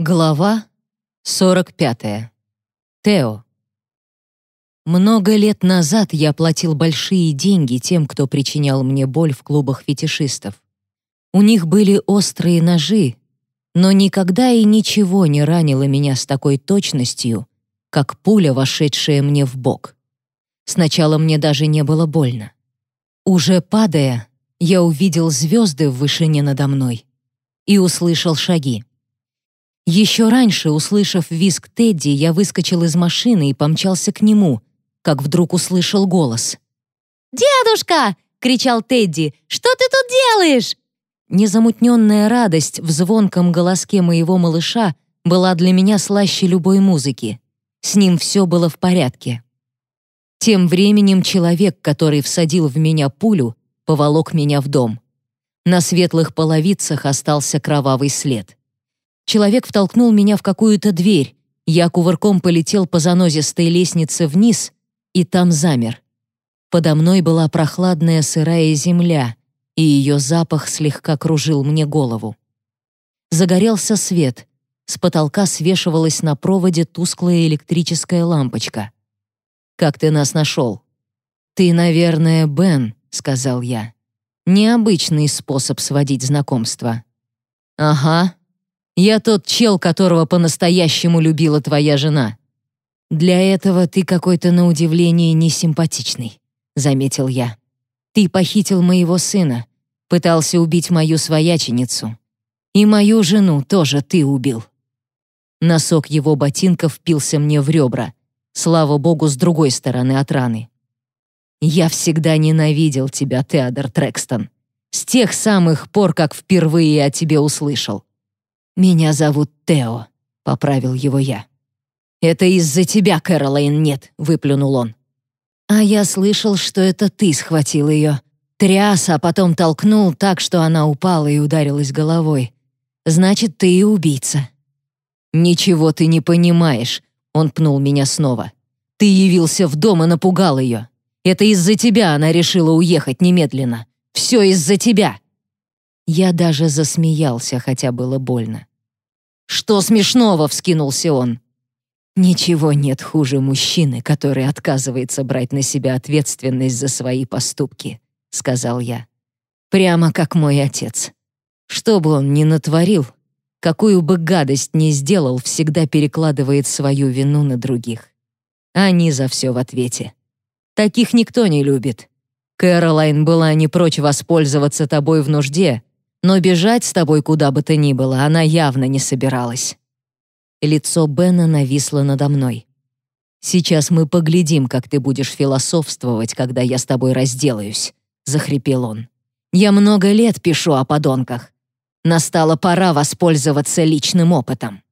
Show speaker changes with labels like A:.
A: Глава 45. Тео. Много лет назад я платил большие деньги тем, кто причинял мне боль в клубах фетишистов. У них были острые ножи, но никогда и ничего не ранило меня с такой точностью, как пуля, вошедшая мне в бок. Сначала мне даже не было больно. Уже падая, я увидел звезды в вышине надо мной и услышал шаги. Еще раньше, услышав визг Тедди, я выскочил из машины и помчался к нему, как вдруг услышал голос.
B: «Дедушка!» — кричал Тедди. «Что ты тут делаешь?»
A: Незамутненная радость в звонком голоске моего малыша была для меня слаще любой музыки. С ним все было в порядке. Тем временем человек, который всадил в меня пулю, поволок меня в дом. На светлых половицах остался кровавый след. Человек втолкнул меня в какую-то дверь. Я кувырком полетел по занозистой лестнице вниз и там замер. Подо мной была прохладная сырая земля, и ее запах слегка кружил мне голову. Загорелся свет. С потолка свешивалась на проводе тусклая электрическая лампочка. «Как ты нас нашел?» «Ты, наверное, Бен», — сказал я. «Необычный способ сводить знакомства». «Ага», я тот чел, которого по-настоящему любила твоя жена. Для этого ты какой-то на удивление несимпатичный, заметил я. Ты похитил моего сына, пытался убить мою свояченицу. И мою жену тоже ты убил. Носок его ботинка впился мне в ребра. Слава богу, с другой стороны от раны. Я всегда ненавидел тебя, Теодор Трекстон. С тех самых пор, как впервые о тебе услышал. «Меня зовут Тео», — поправил его я. «Это из-за тебя, Кэролайн, нет», — выплюнул он. «А я слышал, что это ты схватил ее. Тряс, а потом толкнул так, что она упала и ударилась головой. Значит, ты и убийца». «Ничего ты не понимаешь», — он пнул меня снова. «Ты явился в дом и напугал ее. Это из-за тебя она решила уехать немедленно. Все из-за тебя». Я даже засмеялся, хотя было больно. «Что смешного?» — вскинулся он. «Ничего нет хуже мужчины, который отказывается брать на себя ответственность за свои поступки», — сказал я. «Прямо как мой отец. Что бы он ни натворил, какую бы гадость ни сделал, всегда перекладывает свою вину на других. Они за все в ответе. Таких никто не любит. Кэролайн была не прочь воспользоваться тобой в нужде, но бежать с тобой куда бы то ни было она явно не собиралась. Лицо Бена нависло надо мной. «Сейчас мы поглядим, как ты будешь философствовать, когда я с тобой разделаюсь», — захрипел он. «Я много лет пишу о подонках. Настала пора воспользоваться личным опытом».